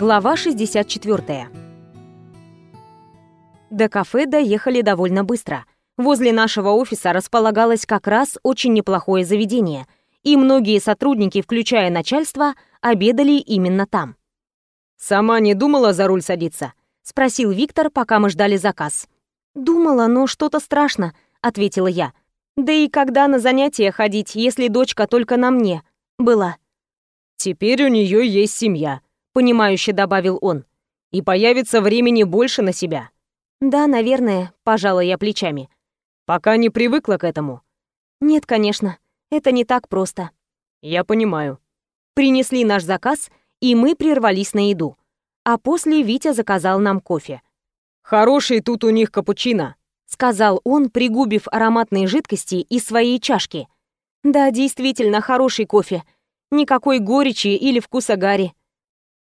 Глава 64. До кафе доехали довольно быстро. Возле нашего офиса располагалось как раз очень неплохое заведение, и многие сотрудники, включая начальство, обедали именно там. «Сама не думала за руль садиться?» — спросил Виктор, пока мы ждали заказ. «Думала, но что-то страшно», — ответила я. «Да и когда на занятия ходить, если дочка только на мне была?» «Теперь у нее есть семья», — понимающе добавил он. «И появится времени больше на себя». «Да, наверное», — пожала я плечами. «Пока не привыкла к этому». «Нет, конечно, это не так просто». «Я понимаю». Принесли наш заказ, и мы прервались на еду. А после Витя заказал нам кофе. «Хороший тут у них капучино», — сказал он, пригубив ароматные жидкости из своей чашки. «Да, действительно, хороший кофе. Никакой горечи или вкуса гари.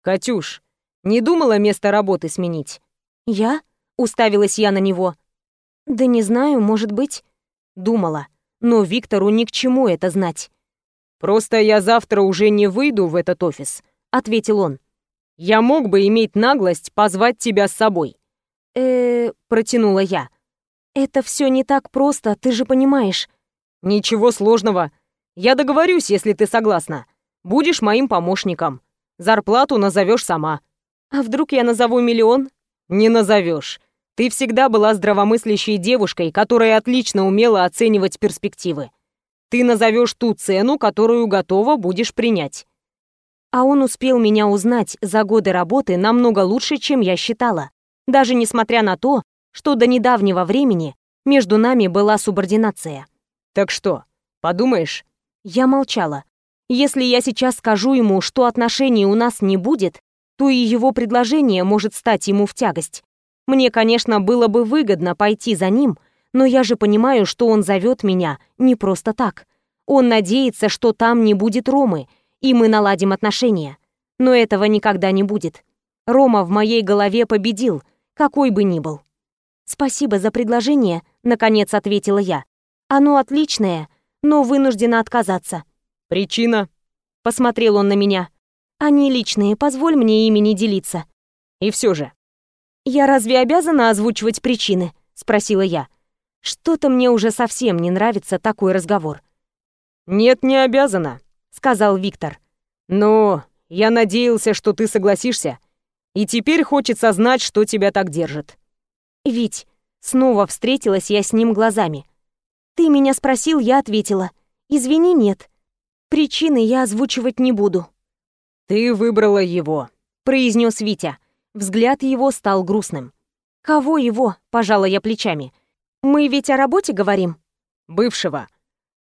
«Катюш, не думала место работы сменить?» «Я?» — уставилась я на него. «Да не знаю, может быть». Думала, но Виктору ни к чему это знать. «Просто я завтра уже не выйду в этот офис», — ответил он. «Я мог бы иметь наглость позвать тебя с собой». «Э-э...» протянула я. «Это все не так просто, ты же понимаешь». «Ничего сложного. Я договорюсь, если ты согласна. Будешь моим помощником. Зарплату назовешь сама. А вдруг я назову миллион? Не назовешь. Ты всегда была здравомыслящей девушкой, которая отлично умела оценивать перспективы. Ты назовешь ту цену, которую готова будешь принять. А он успел меня узнать за годы работы намного лучше, чем я считала. Даже несмотря на то, что до недавнего времени между нами была субординация. Так что, подумаешь? Я молчала. Если я сейчас скажу ему, что отношений у нас не будет, то и его предложение может стать ему в тягость. Мне, конечно, было бы выгодно пойти за ним, но я же понимаю, что он зовет меня не просто так. Он надеется, что там не будет Ромы, и мы наладим отношения. Но этого никогда не будет. Рома в моей голове победил, какой бы ни был. «Спасибо за предложение», — наконец ответила я. «Оно отличное, но вынуждена отказаться. «Причина?» — посмотрел он на меня. «Они личные, позволь мне ими не делиться». «И все же». «Я разве обязана озвучивать причины?» — спросила я. Что-то мне уже совсем не нравится такой разговор. «Нет, не обязана», — сказал Виктор. «Но я надеялся, что ты согласишься, и теперь хочется знать, что тебя так держит». «Вить, снова встретилась я с ним глазами. Ты меня спросил, я ответила. Извини, нет. Причины я озвучивать не буду. Ты выбрала его, произнес Витя. Взгляд его стал грустным. Кого его? пожала я плечами. Мы ведь о работе говорим. Бывшего.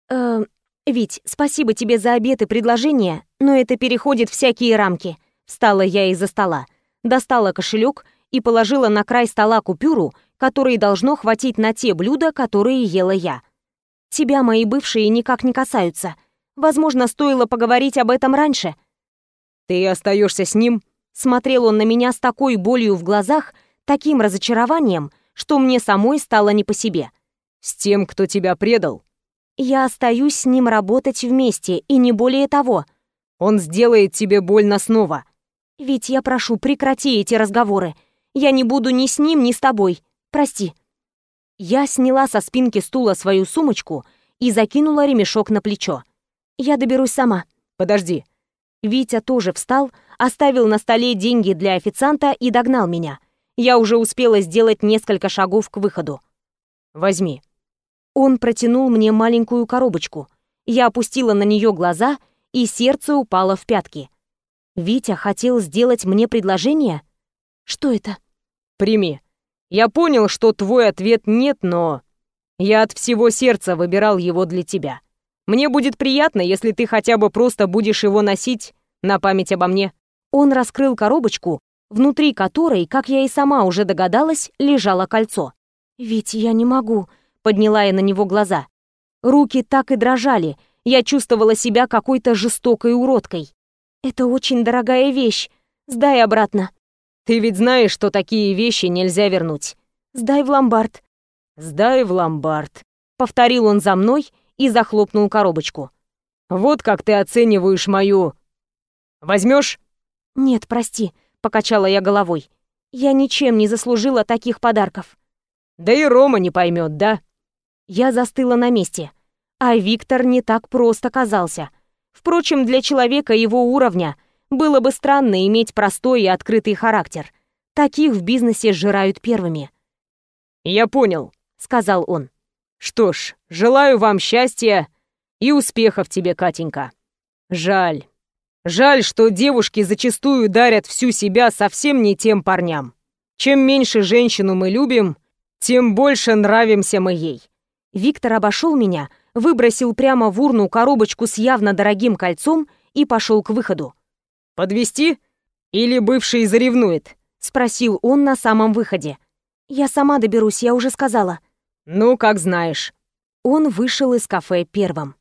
Э, Вить, спасибо тебе за обед и предложение, но это переходит всякие рамки. Встала я из-за стола, достала кошелек и положила на край стола купюру, которой должно хватить на те блюда, которые ела я. Тебя мои бывшие никак не касаются. Возможно, стоило поговорить об этом раньше. Ты остаешься с ним? Смотрел он на меня с такой болью в глазах, таким разочарованием, что мне самой стало не по себе. С тем, кто тебя предал? Я остаюсь с ним работать вместе, и не более того. Он сделает тебе больно снова. Ведь я прошу, прекрати эти разговоры. Я не буду ни с ним, ни с тобой. Прости. Я сняла со спинки стула свою сумочку и закинула ремешок на плечо. Я доберусь сама. Подожди. Витя тоже встал, оставил на столе деньги для официанта и догнал меня. Я уже успела сделать несколько шагов к выходу. Возьми. Он протянул мне маленькую коробочку. Я опустила на нее глаза, и сердце упало в пятки. Витя хотел сделать мне предложение? Что это? Прими. Я понял, что твой ответ нет, но... Я от всего сердца выбирал его для тебя. Мне будет приятно, если ты хотя бы просто будешь его носить на память обо мне». Он раскрыл коробочку, внутри которой, как я и сама уже догадалась, лежало кольцо. «Ведь я не могу», — подняла я на него глаза. Руки так и дрожали, я чувствовала себя какой-то жестокой уродкой. «Это очень дорогая вещь. Сдай обратно». «Ты ведь знаешь, что такие вещи нельзя вернуть». «Сдай в ломбард». «Сдай в ломбард», — повторил он за мной, — и захлопнул коробочку. «Вот как ты оцениваешь мою... Возьмешь? «Нет, прости», — покачала я головой. Я ничем не заслужила таких подарков. Да и Рома не поймет, да? Я застыла на месте. А Виктор не так просто казался. Впрочем, для человека его уровня было бы странно иметь простой и открытый характер. Таких в бизнесе сжирают первыми. «Я понял», — сказал он. «Что ж, желаю вам счастья и успехов тебе, Катенька. Жаль. Жаль, что девушки зачастую дарят всю себя совсем не тем парням. Чем меньше женщину мы любим, тем больше нравимся мы ей». Виктор обошел меня, выбросил прямо в урну коробочку с явно дорогим кольцом и пошел к выходу. Подвести? Или бывший заревнует?» — спросил он на самом выходе. «Я сама доберусь, я уже сказала». «Ну, как знаешь». Он вышел из кафе первым.